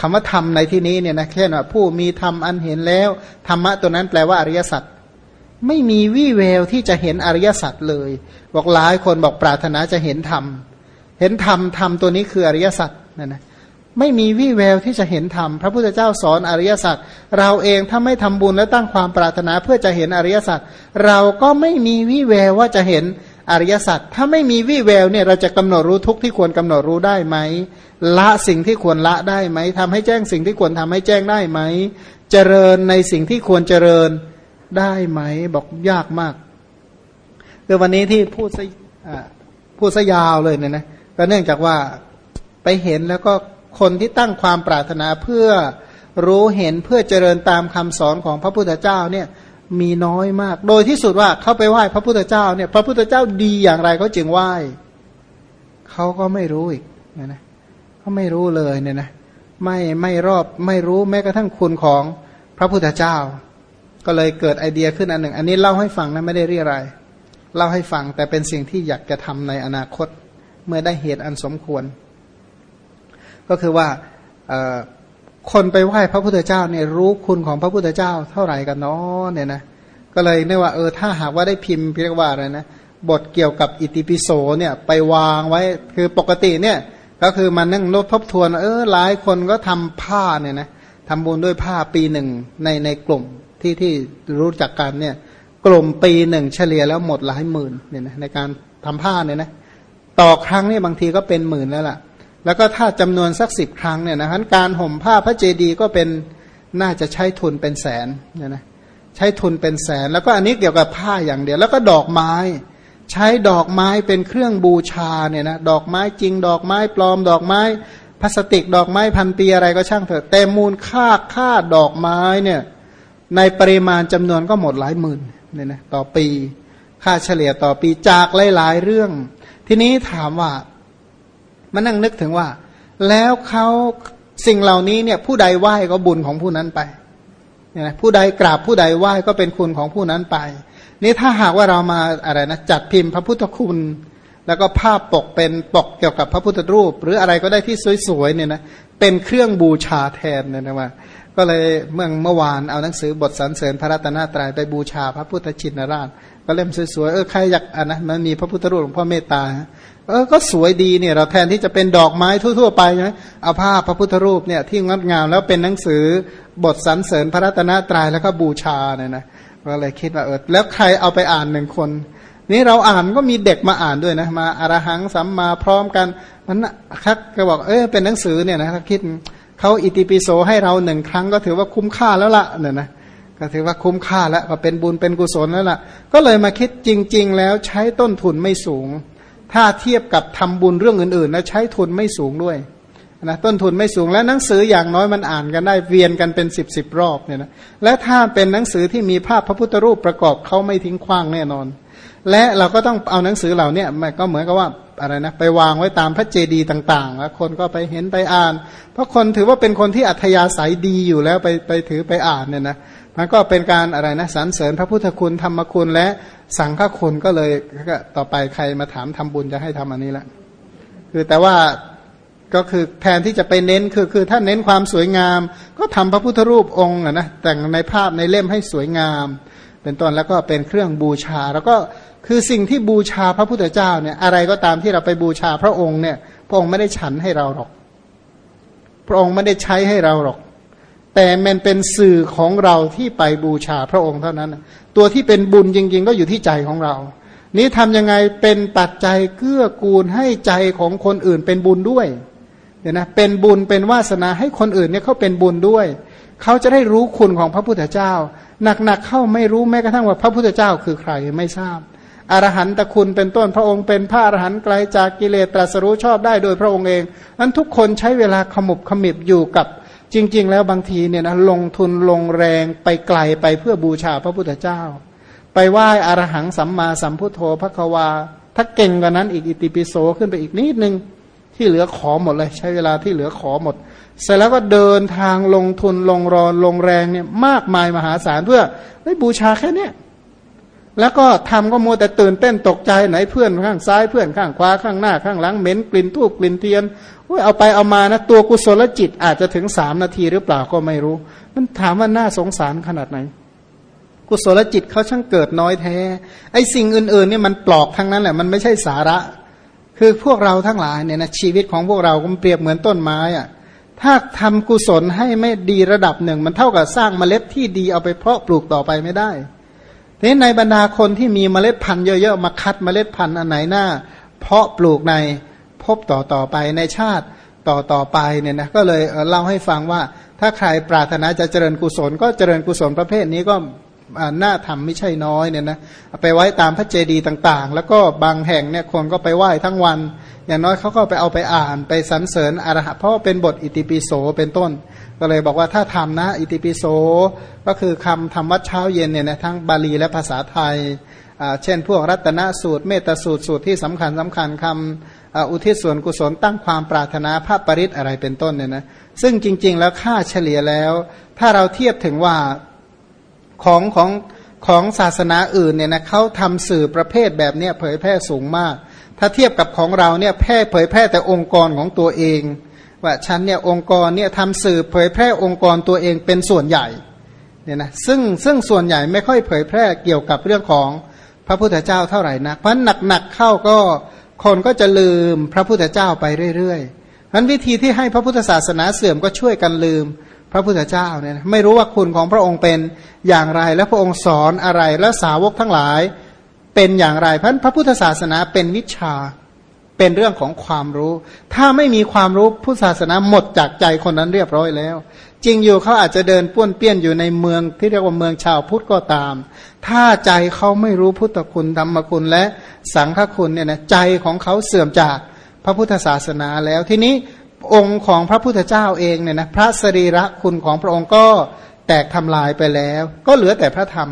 คำว่าธรรมในที่นี้เนี่ยนะเช่นว่าผู้มีธรรมอันเห็นแล้วธรรมะตัวนั้นแปลว่าอริยสัจไม่มีวี่แววที่จะเห็นอริยสัจเลย บอกหลายคนบอกปรารถนาจะเห็นธรรมเห็นธรรมธรรมตัวนี้คืออริยสัจนั่นนะไม่มีวี่แววที่จะเห็นธรรมพระพุทธเจ้าสอนอริยสัจเราเองถ้าไม่ทำบุญและตั้งความปรารถนาเพื่อจะเห็นอริยสัจเราก็ไม่มีวี่แววว่าจะเห็น อริยสัจถ้าไม่มีวี่แววเนี่ยเราจะกำหนดรู้ทุกที่ควรกำหนดรู้ได้ไหมละสิ่งที่ควรละได้ไหมทำให้แจ้งสิ่งที่ควรทำให้แจ้งได้ไหมเจริญในสิ่งที่ควรเจริญได้ไหมบอกยากมากคือวันนี้ที่พูดซะพูดซะยาวเลยเนี่ยนะก็เนื่องจากว่าไปเห็นแล้วก็คนที่ตั้งความปรารถนาเพื่อรู้เห็นเพื่อเจริญตามคำสอนของพระพุทธเจ้าเนี่ย มีน้อยมาก โดยที่สุดว่าเขาไปไหว้พระพุทธเจ้าเนี่ย พระพุทธเจ้าดีอย่างไรเขาจึงไหว้เขาก็ไม่รู้อีกนะนะเขาไม่รู้เลยเนี่ยนะไม่ไม่รอบไม่รู้แม้กระทั่งคุณของพระพุทธเจ้า ก็เลยเกิดไอเดียขึ้นอันหนึ่ง อันนี้เล่าให้ฟังนะไม่ได้เรียอะไรเล่าให้ฟังแต่เป็นสิ่งที่อยากจะทำในอนาคต เมื่อได้เหตุอันสมควร ก็คือว่า คนไปไหว้พระพุทธเจ้าเนี่ยรู้คุณของพระพุทธเจ้าเท่าไหร่กันเนาะเนี่ยนะก็เลยเนี่ยว่าเออถ้าหากว่าได้พิมพ์เรียกว่าอะไรนะบทเกี่ยวกับอิติปิโสเนี่ยไปวางไว้คือปกติเนี่ยก็คือมันนั่งลดทบทวนเออหลายคนก็ทำผ้าเนี่ยนะทำบุญด้วยผ้าปีหนึ่งในในกลุ่มที่ที่รู้จักกันเนี่ยกลุ่มปีหนึ่งเฉลี่ยแล้วหมดหลายหมื่นเนี่ยนะในการทำผ้าเนี่ยนะต่อครั้งเนี่ยบางทีก็เป็นหมื่นแล้วล่ะ แล้วก็ถ้าจำนวนสักสิบครั้งเนี่ยนะการห่มผ้าพระเจดีย์ก็เป็นน่าจะใช้ทุนเป็นแสนเนี่ยนะใช้ทุนเป็นแสน แล้วก็อันนี้เกี่ยวกับผ้าอย่างเดียว แล้วก็ดอกไม้ ใช้ดอกไม้เป็นเครื่องบูชาเนี่ยนะดอกไม้จริง ดอกไม้ปลอม ดอกไม้พลาสติก ดอกไม้พันปีอะไรก็ช่างเถอะแต่มูลค่าค่าดอกไม้เนี่ยในปริมาณจำนวนก็หมดหลายหมื่นเนี่ยนะต่อปี ค่าเฉลี่ยต่อปีจากหลาย ๆ เรื่อง ทีนี้ถามว่า มานั่งนึกถึงว่า แล้วเขาสิ่งเหล่านี้เนี่ย ผู้ใดไหว้ก็บุญของผู้นั้นไปเนี่ยนะผู้ใดกราบผู้ใดไหว้ก็เป็นคุณของผู้นั้นไป นี่ถ้าหากว่าเรามาอะไรนะจัดพิมพ์พระพุทธคุณ แล้วก็ภาพปกเป็นปกเกี่ยวกับพระพุทธรูป หรืออะไรก็ได้ที่สวยๆเนี่ยนะเป็นเครื่องบูชาแทนเนี่ยนะว่าก็เลยเมื่อเมื่อวานเอาหนังสือบทสรรเสริญพระรัตนตรัยไปบูชาพระพุทธชินราช ก็เล่มสวยๆเออใครอยากอ่านนะมันมีพระพุทธรูปหลวงพ่อเมตตา เออก็สวยดีเนี่ยเราแทนที่จะเป็นดอกไม้ทั่ว ๆ ไปใช่ไหมเอาภาพพระพุทธรูปเนี่ยที่งดงามแล้วเป็นหนังสือบทสรรเสริญพระรัตนตรัยแล้วก็บูชาเนี่ยนะก็เลยคิดว่าเออแล้วใครเอาไปอ่านหนึ่งคน นี่เราอ่านก็มีเด็กมาอ่านด้วยนะมาอารหังสัมมาพร้อมกันมันคักก็บอกเออเป็นหนังสือเนี่ยนะถ้าคิดเขาอิติปิโสให้เราหนึ่งครั้งก็ถือว่าคุ้มค่าแล้วละเนี่ยนะก็ถือว่าคุ้มค่าแล้วก็เป็นบุญเป็นกุศลแล้วล่ะ ก็เลยมาคิดจริง ๆ แล้วใช้ต้นทุนไม่สูง ถ้าเทียบกับทำบุญเรื่องอื่นๆแล้วใช้ทุนไม่สูงด้วยนะต้นทุนไม่สูงและหนังสืออย่างน้อยมันอ่านกันได้เวียนกันเป็นสิบสิบรอบเนี่ยนะและถ้าเป็นหนังสือที่มีภาพพระพุทธรูปประกอบเขาไม่ทิ้งขว้างแน่นอน และเราก็ต้องเอาหนังสือเหล่านี้มันก็เหมือนกับว่าอะไรนะไปวางไว้ตามพระเจดีย์ต่างๆแล้วคนก็ไปเห็นไปอ่าน เพราะคนถือว่าเป็นคนที่อัธยาศัยดีอยู่แล้วไปไปถือไปอ่านเนี่ยนะมันก็เป็นการอะไรนะสรรเสริญพระพุทธคุณธรรมคุณและ สังฆคุณก็เลยก็ต่อไปใครมาถามทำบุญจะให้ทำอันนี้ละคือแต่ว่าก็คือแทนที่จะไปเน้นคือคือถ้าเน้นความสวยงาม ก็ทำพระพุทธรูปองค์นะแต่งในภาพในเล่มให้สวยงาม เป็นต้นแล้วก็เป็นเครื่องบูชา แล้วก็คือสิ่งที่บูชาพระพุทธเจ้าเนี่ยอะไรก็ตามที่เราไปบูชาพระองค์เนี่ย พระองค์ไม่ได้ฉันให้เราหรอก พระองค์ไม่ได้ใช้ให้เราหรอก แต่มันเป็นสื่อของเราที่ไปบูชาพระองค์เท่านั้น ตัวที่เป็นบุญจริง ๆ ก็อยู่ที่ใจของเรา นี้ทำยังไงเป็นปัจจัยเกื้อกูลให้ใจของคนอื่นเป็นบุญด้วยเนี่ยนะเป็นบุญเป็นวาสนาให้คนอื่นเนี่ยเขาเป็นบุญด้วยเขาจะได้รู้คุณของพระพุทธเจ้า หนักๆเข้าไม่รู้แม้กระทั่งว่าพระพุทธเจ้าคือใครไม่ทราบอรหันตคุณเป็นต้นพระองค์เป็นพระอรหันต์ไกลจากกิเลสตรัสรู้ชอบได้โดยพระองค์เองนั้นทุกคนใช้เวลาขมุบขมิบอยู่กับ จริง ๆ แล้วบางทีเนี่ยนะลงทุนลงแรงไปไกลไปเพื่อบูชาพระพุทธเจ้า ไปไหว้อรหังสัมมาสัมพุทโธพระควา ถ้าเก่งกว่านั้นอีกอิติปิโสขึ้นไปอีกนิดนึงที่เหลือขอหมดเลย ใช้เวลาที่เหลือขอหมด เสร็จแล้วก็เดินทางลงทุนลงรอนลงแรงเนี่ยมากมายมหาศาลเพื่อได้บูชาแค่เนี้ย แล้วก็ทำก็มัวแต่ตื่นเต้นตกใจไหนเพื่อนข้างซ้ายเพื่อนข้างขวาข้างหน้าข้างหลังเหม็นกลิ่นทูบกลิ่นเทียนเอาไปเอามานะตัวกุศลจิตอาจจะถึงสามนาทีหรือเปล่าก็ไม่รู้ มันถามว่าน่าสงสารขนาดไหน กุศลจิตเขาช่างเกิดน้อยแท้ ไอ้สิ่งอื่นๆเนี่ยมันปลอกทั้งนั้นแหละมันไม่ใช่สาระ คือพวกเราทั้งหลายเนี่ยนะชีวิตของพวกเราก็เปรียบเหมือนต้นไม้อะถ้าทำกุศลให้ไม่ดีระดับหนึ่ง มันเท่ากับสร้างเมล็ดที่ดีเอาไปเพาะปลูกต่อไปไม่ได้ ทีนี้ในบรรดาคนที่มีเมล็ดพันธุ์เยอะๆมาคัดเมล็ดพันธุ์อันไหนหน้า เพาะปลูกในพบต่อต่อไปในชาติต่อต่อไปเนี่ยนะก็เลยเล่าให้ฟังว่า ถ้าใครปรารถนาจะเจริญกุศล ก็เจริญกุศลประเภทนี้ก็ หน่าทำไม่ใช่น้อยเนี่ยนะไปไว้ตามพระเจดีย์ต่างๆ แล้วก็บางแห่งเนี่ยคนก็ไปไหว้ทั้งวัน อย่างน้อยเขาก็ไปเอาไปอ่านไปสรรเสริญอรหัตเพราะเป็นบทอิติปิโสเป็นต้น ก็เลยบอกว่าถ้าทำนะ อิติปิโสก็คือคำทำวัดเช้าเย็นเนี่ยนะทั้งบาลีและภาษาไทยเช่น พวกรัตนสูตร เมตสูตรสูตรที่สำคัญสำคัญคำอุทิศส่วนกุศลตั้งความปรารถนาภาพปริศอะไรเป็นต้นเนี่ยนะซึ่งจริง ๆ แล้วค่าเฉลี่ยแล้ว ถ้าเราเทียบถึงว่า ของของของศาสนาอื่นเนี่ยนะเขาทำสื่อประเภทแบบเนี้ยเผยแพร่สูงมาก ถ้าเทียบกับของเราเนี่ยแพร่เผยแพร่แต่องค์กรของตัวเอง ว่าฉันเนี่ยองค์กรเนี่ยทำสื่อเผยแพร่องค์กรตัวเองเป็นส่วนใหญ่เนี่ยนะซึ่งซึ่งส่วนใหญ่ไม่ค่อยเผยแพร่เกี่ยวกับเรื่องของพระพุทธเจ้าเท่าไหร่นะเพราะหนักๆเข้าก็คนก็จะลืมพระพุทธเจ้าไปเรื่อยๆนั้นวิธีที่ให้พระพุทธศาสนาเสื่อมก็ช่วยกันลืม ระพุทธเจ้าเนี่ยไม่รู้ว่าคุณของพระองค์เป็นอย่างไร และพระองค์สอนอะไรและสาวกทั้งหลายเป็นอย่างไรเพราะพระพุทธศาสนาเป็นวิชาเป็นเรื่องของความรู้ ถ้าไม่มีความรู้พุทธศาสนาหมดจากใจคนนั้นเรียบร้อยแล้ว จริงอยู่เขาอาจจะเดินป้วนเปี้ยนอยู่ในเมืองที่เรียกว่าเมืองชาวพุทธก็ตาม ถ้าใจเขาไม่รู้พุทธคุณธรรมคุณและสังฆคุณเนี่ยนะใจของเขาเสื่อมจากพระพุทธศาสนาแล้วทีนี้ องค์ของพระพุทธเจ้าเองเนี่ยนะพระสรีระคุณของพระองค์ก็แตกทำลายไปแล้ว ก็เหลือแต่พระธรรม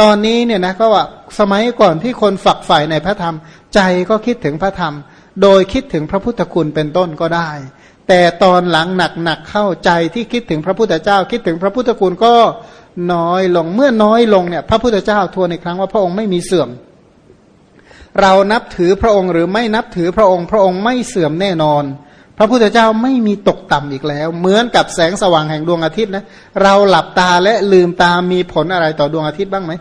ตอนนี้เนี่ยนะก็ว่าสมัยก่อนที่คนฝักใฝ่ในพระธรรม ใจก็คิดถึงพระธรรม โดยคิดถึงพระพุทธคุณเป็นต้นก็ได้ แต่ตอนหลังหนักหนักเข้าใจที่คิดถึงพระพุทธเจ้า คิดถึงพระพุทธคุณก็น้อยลงเมื่อน้อยลงเนี่ยพระพุทธเจ้าทวนในครั้งว่าพระองค์ไม่มีเสื่อม เรานับถือพระองค์หรือไม่นับถือพระองค์ พระองค์ไม่เสื่อมแน่นอน พระพุทธเจ้าไม่มีตกต่ำอีกแล้ว เหมือนกับแสงสว่างแห่งดวงอาทิตย์นะเราหลับตาและลืมตามีผลอะไรต่อดวงอาทิตย์บ้างไหม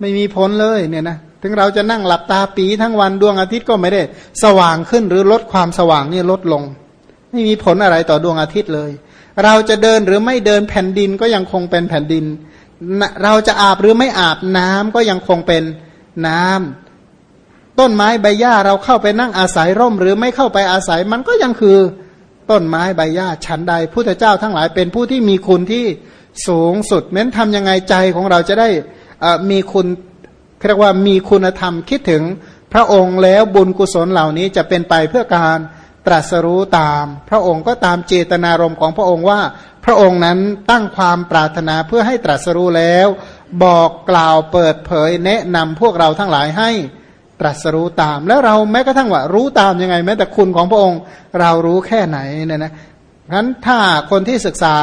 ไม่มีผลเลยเนี่ยนะถึงเราจะนั่งหลับตาปีทั้งวันดวงอาทิตย์ก็ไม่ได้ สว่างขึ้นหรือลดความสว่างนี่ลดลง ไม่มีผลอะไรต่อดวงอาทิตย์เลย เราจะเดินหรือไม่เดินแผ่นดินก็ยังคงเป็นแผ่นดิน เราจะอาบหรือไม่อาบน้ำก็ยังคงเป็นน้ำ ต้นไม้ใบหญ้าเราเข้าไปนั่งอาศัยร่ม หรือไม่เข้าไปอาศัยมันก็ยังคือต้นไม้ใบหญ้าชั้นใดพุทธเจ้าทั้งหลายเป็นผู้ที่มีคุณที่สูงสุดเม้นทำยังไงใจของเราจะได้มีคุณเรียกว่ามีคุณธรรมคิดถึงพระองค์แล้วบุญกุศลเหล่านี้จะเป็นไปเพื่อการตรัสรู้ตาม พระองค์ก็ตามเจตนารมณ์ของพระองค์ว่า พระองค์นั้นตั้งความปรารถนาเพื่อให้ตรัสรู้แล้ว บอกกล่าวเปิดเผยแนะนำพวกเราทั้งหลายให้ ตรัสรู้ตาม แล้วเราแม้กระทั่งว่ารู้ตามยังไง แม้แต่คุณของพระองค์ เรารู้แค่ไหนเนี่ยนะงั้นถ้าคนที่ศึกษา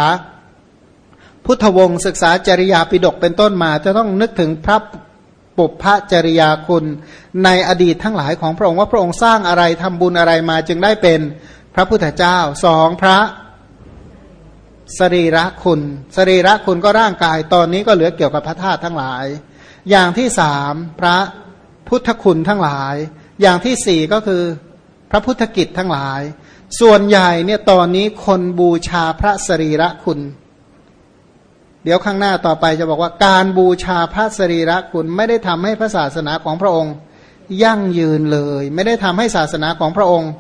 พุทธวงศ์ศึกษาจริยาปิดกเป็นต้นมา จะต้องนึกถึงพระปุพพจริยาคุณในอดีตทั้งหลายของพระองค์ว่าพระองค์สร้างอะไรทำบุญอะไรมาจึงได้เป็นพระพุทธเจ้าสองพระสรีระคุณสรีระคุณก็ร่างกายตอนนี้ก็เหลือเกี่ยวกับพระธาตุทั้งหลาย อย่างที่สามพระ พุทธคุณทั้งหลาย อย่างที่สี่ก็คือพระพุทธกิจทั้งหลาย ส่วนใหญ่เนี่ยตอนนี้คนบูชาพระสรีระคุณ เดี๋ยวข้างหน้าต่อไปจะบอกว่าการบูชาพระสรีระคุณไม่ได้ทำให้พระศาสนาของพระองค์ ยั่งยืนเลย ไม่ได้ทำให้ศาสนาของพระองค์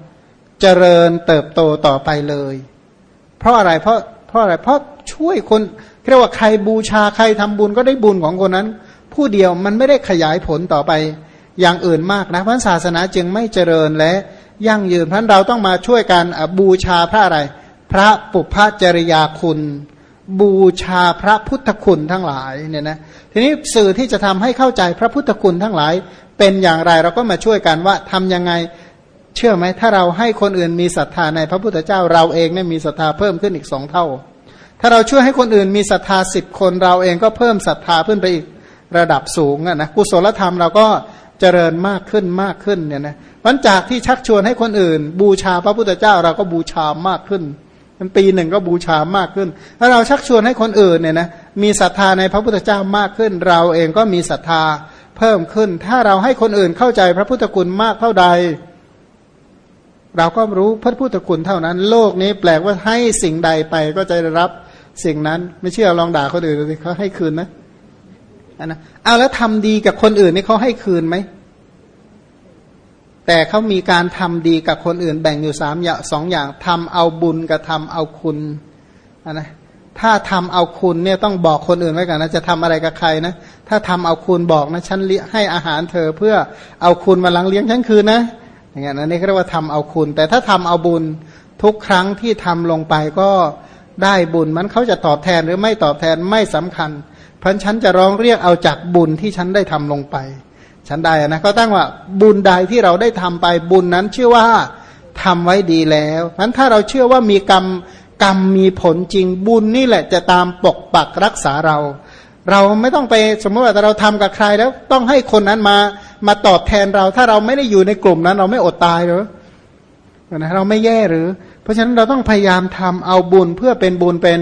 เจริญเติบโตต่อไปเลย เพราะอะไรเพราะเพราะอะไรเพราะช่วยคนเรียกว่าใครบูชาใครทำบุญก็ได้บุญของคนนั้น ผู้เดียวมันไม่ได้ขยายผลต่อไป อย่างอื่นมากนะพระศาสนาจึงไม่เจริญและยั่งยืนเพราะเราต้องมาช่วยกันบูชาพระอะไร พระปุพพจริยาคุณ บูชาพระพุทธคุณทั้งหลายเนี่ยนะทีนี้สื่อที่จะทำให้เข้าใจพระพุทธคุณทั้งหลาย เป็นอย่างไรเราก็มาช่วยกันว่าทํำยังไงเชื่อไหมถ้าเราให้คนอื่นมีศรัทธาในพระพุทธเจ้าเราเองเนี่ยมีศรัทธาเพิ่มขึ้นอีกสองเท่า ถ้าเราช่วยให้คนอื่นมีศรัทธาสิบคนเราเองก็เพิ่มศรัทธาขึ้นไปอีกระดับสูงนะกุศลธรรมเราก็ เจริญมากขึ้นมากขึ้นเนี่ยนะวันจากที่ชักชวนให้คนอื่น บูชาพระพุทธเจ้าเราก็บูชามากขึ้นมันปีหนึ่งก็บูชามากขึ้น ถ้าเราชักชวนให้คนอื่นเนี่ยนะมีศรัทธาในพระพุทธเจ้ามากขึ้น เราเองก็มีศรัทธาเพิ่มขึ้น ถ้าเราให้คนอื่นเข้าใจพระพุทธคุณมากเท่าใด เราก็รู้พระพุทธคุณเท่านั้น โลกนี้แปลกว่าให้สิ่งใดไปก็จะได้รับสิ่งนั้น ไม่เชื่อลองด่าคนอื่นดูสิเขาให้คืนนะ นะเอาแล้วทำดีกับคนอื่นนี่เขาให้คืนไหม แต่เขามีการทำดีกับคนอื่น แบ่งอยู่สามอย่างสองอย่างทำเอาบุญกับทำเอาคุณนะถ้าทำเอาคุณเนี่ยต้องบอกคนอื่นไว้ก่อนนะจะทำอะไรกับใครนะถ้าทำเอาคุณบอกนะฉันให้อาหารเธอเพื่อเอาคุณมาลังเลี้ยงฉันคืนนะอย่างเงี้ยนนี่เรียกว่าทำเอาคุณ แต่ถ้าทำเอาบุญทุกครั้งที่ทำลงไปก็ได้บุญมันเขาจะตอบแทนหรือไม่ตอบแทนไม่สำคัญ พราะฉันจะร้องเรียกเอาจากบุญที่ฉันได้ทำลงไป ฉันใดนะก็ตั้งว่าบุญใดที่เราได้ทำไปบุญนั้นเชื่อว่าทำไว้ดีแล้วนั้นถ้าเราเชื่อว่ามีกรรมกรรมมีผลจริงบุญนี่แหละจะตามปกปักรักษาเรา เราไม่ต้องไปสมมติว่าเราทำกับใครแล้วต้องให้คนนั้นมามาตอบแทนเรา ถ้าเราไม่ได้อยู่ในกลุ่มนั้น เราไม่อดตายหรือนะเราไม่แย่หรือ เพราะฉะนั้นเราต้องพยายามทำเอาบุญเพื่อเป็นบุญเป็น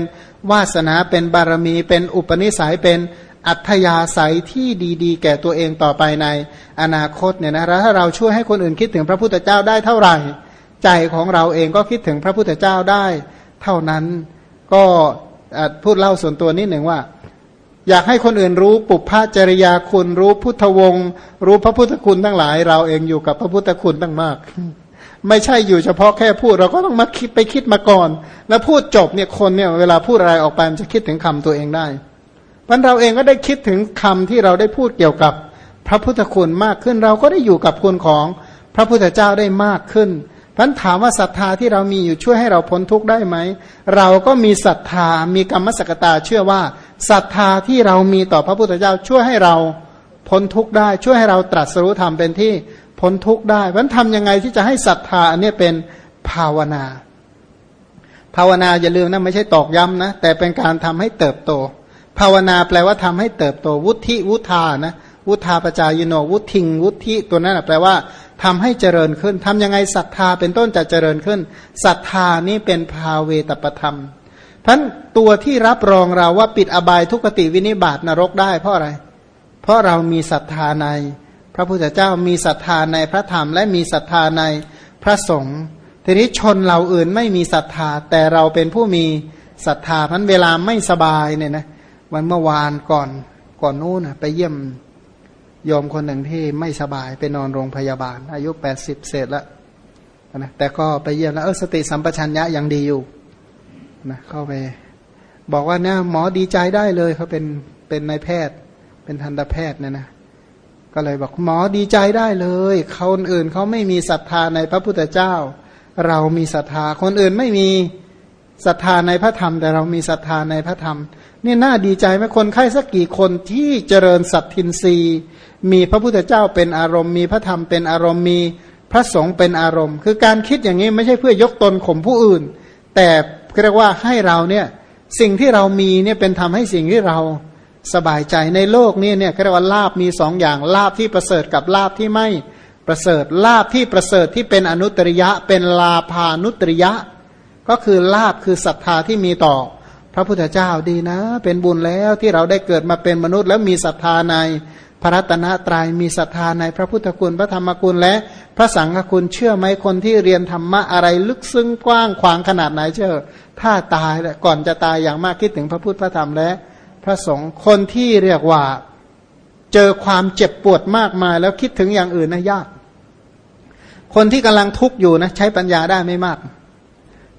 วาสนาเป็นบารมีเป็นอุปนิสัยเป็นอัธยาศัยที่ดีๆ แก่ตัวเองต่อไปในอนาคตเนี่ยนะถ้าเราช่วยให้คนอื่นคิดถึงพระพุทธเจ้าได้เท่าไหร่ ใจของเราเองก็คิดถึงพระพุทธเจ้าได้ เท่านั้นก็พูดเล่าส่วนตัวนิดหนึ่งว่า อยากให้คนอื่นรู้ปุพพจริยาคุณรู้พุทธวงศ์รู้พระพุทธคุณทั้งหลาย เราเองอยู่กับพระพุทธคุณตั้งมาก ไม่ใช่อยู่เฉพาะแค่พูดเราก็ต้องมาคิดไปคิดมาก่อน แล้วพูดจบเนี่ยคนเนี่ยเวลาพูดอะไรออกไปมันจะคิดถึงคำตัวเองได้มันเราเองก็ได้คิดถึงคำที่เราได้พูดเกี่ยวกับพระพุทธคุณมากขึ้น เราก็ได้อยู่กับคุณของพระพุทธเจ้าได้มากขึ้นพันถามว่าศรัทธาที่เรามีอยู่ช่วยให้เราพ้นทุกข์ได้ไหมเราก็มีศรัทธามีกรรมสกตาเชื่อว่าศรัทธาที่เรามีต่อพระพุทธเจ้าช่วยให้เราพ้นทุกข์ได้ช่วยให้เราตรัสรู้ธรรมเป็นที่ พ้นทุกข์ได้พันทำยังไงที่จะให้ศรัทธาอันนี้เป็นภาวนา ภาวนาอย่าลืมนะไม่ใช่ตอกย้ำนะ แต่เป็นการทำให้เติบโต ภาวนาแปลว่าทำให้เติบโต วุฒิวุธานะวุธาปจายโนวุทิง วุธิตัวนั้นแปลว่าทำให้เจริญขึ้นทำยังไงศรัทธาเป็นต้นจะเจริญขึ้นศรัทธานี้เป็นภาเวตประธรรมพันตัวที่รับรองเราว่าปิดอบายทุกติวินิบาตนรกได้เพราะอะไร เพราะเรามีศรัทธาใน พระพุทธเจ้ามีศรัทธาในพระธรรมและมีศรัทธาในพระสงฆ์ทีนี้ชนเหล่าอื่นไม่มีศรัทธา แต่เราเป็นผู้มีศรัทธาพันเวลาไม่สบายเนี่ยนะวันเมื่อวานก่อนก่อนนู้นไปเยี่ยมโยมคนหนึ่งที่ไม่สบายไปนอนโรงพยาบาล อายุแปดสิบเศษแล้วนะแต่ก็ไปเยี่ยมแล้วเออสติสัมปชัญญะยังดีอยู่นะเข้าไป บอกว่าเนี่ยหมอดีใจได้เลยเขาเป็นเป็นนายแพทย์ เป็นทันตแพทย์เนี่ยนะ ก็เลยบอกหมอดีใจได้เลยคนอื่นเขาไม่มีศรัทธาในพระพุทธเจ้า เรามีศรัทธาคนอื่นไม่มีศรัทธาในพระธรรม แต่เรามีศรัทธาในพระธรรมนี่น่าดีใจไหมคนไข้สักกี่คนที่เจริญสัตทินรีมีพระพุทธเจ้าเป็นอารมณ์มีพระธรรมเป็นอารมณ์มีพระสงฆ์เป็นอารมณ์ คือการคิดอย่างนี้ไม่ใช่เพื่อยกตนข่มผู้อื่น แต่เรียกว่าให้เราเนี่ยสิ่งที่เรามีเนี่ยเป็นทำให้สิ่งที่เรา สบายใจในโลกนี้เนี่ยเรียกว่าลาบมีสองอย่างลาบที่ประเสริฐกับลาบที่ไม่ประเสริฐลาบที่ประเสริฐที่เป็นอนุตริยะ เป็นลาภานุตริยะ ก็คือลาบคือศรัทธาที่มีต่อ พระพุทธเจ้าดีนะ เป็นบุญแล้วที่เราได้เกิดมาเป็นมนุษย์ แล้วมีศรัทธาในพระรัตนตรยัยมีศรัทธาในพระพุทธคุณพระธรรมคุณและพระสังฆคุณเชื่อไหมคนที่เรียนธรรมะอะไรลึกซึ้งกว้างขวางขนาดไหนเชื่อถ้าตายก่อนจะตายอย่างมากคิดถึงพระพุทธพระธรรมและ ระสงฆ์คนที่เรียกว่าเจอความเจ็บปวดมากมาย แล้วคิดถึงอย่างอื่นนะยาก คนที่กำลังทุกข์อยู่นะใช้ปัญญาได้ไม่มาก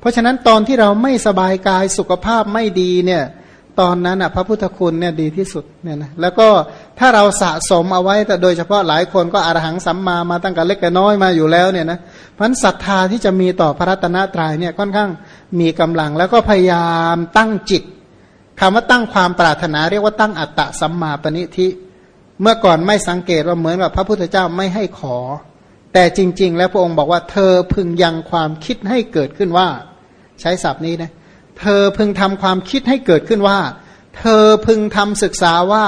เพราะฉะนั้นตอนที่เราไม่สบายกายสุขภาพไม่ดีเนี่ยตอนนั้นอะพระพุทธคุณเนี่ยดีที่สุดเนี่ยนะแล้วก็ถ้าเราสะสมเอาไว้แต่โดยเฉพาะหลายคนก็อรหังสัมมามาตั้งแต่เล็กแต่น้อยมาอยู่แล้วเนี่ยนะพันศรัทธาที่จะมีต่อพระรัตนตรัยเนี่ยค่อนข้างมีกำลัง แล้วก็พยายามตั้งจิต คำว่าตั้งความปรารถนาเรียกว่าตั้งอัตตะสัมมาปณิทิ เมื่อก่อนไม่สังเกตว่าเหมือนแบบพระพุทธเจ้าไม่ให้ขอ แต่จริง ๆ แล้วพระองค์บอกว่าเธอพึงยังความคิดให้เกิดขึ้นว่า ใช้ศัพท์นี้นะเธอพึงทำความคิดให้เกิดขึ้นว่า เธอพึงทำศึกษาว่า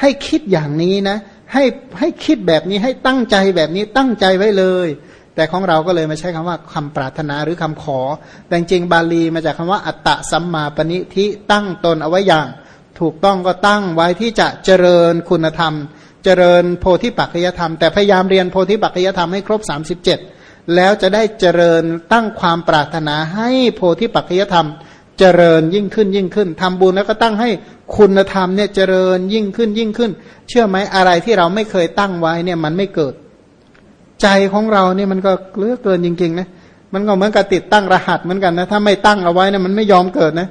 ให้คิดอย่างนี้นะ ให้ให้คิดแบบนี้ให้ตั้งใจแบบนี้ตั้งใจไว้เลย แต่ของเราก็เลยมาใช้คำว่าคำปรารถนาหรือคำขอ แต่จริงบาลีมาจากคำว่า อัตตะสัมมาปณิทิตั้งตนเอาไว้อย่าง ถูกต้องก็ตั้งไว้ที่จะเจริญคุณธรรม เจริญโพธิปัจจยธรรม แต่พยายามเรียนโพธิปัจจยธรรมให้ครบ 37 แล้วจะได้เจริญตั้งความปรารถนาให้โพธิปัจจยธรรม เจริญยิ่งขึ้นยิ่งขึ้นทำบุญแล้วก็ตั้งให้คุณธรรมเนี่ยเจริญยิ่งขึ้นยิ่งขึ้น เชื่อไหมอะไรที่เราไม่เคยตั้งไว้เนี่ยมันไม่เกิด ใจของเราเนี่ยมันก็เลือกเกินจริงๆนะมันก็เหมือนกับติดตั้งรหัสเหมือนกันนะถ้าไม่ตั้งเอาไว้นะมันไม่ยอมเกิดนะ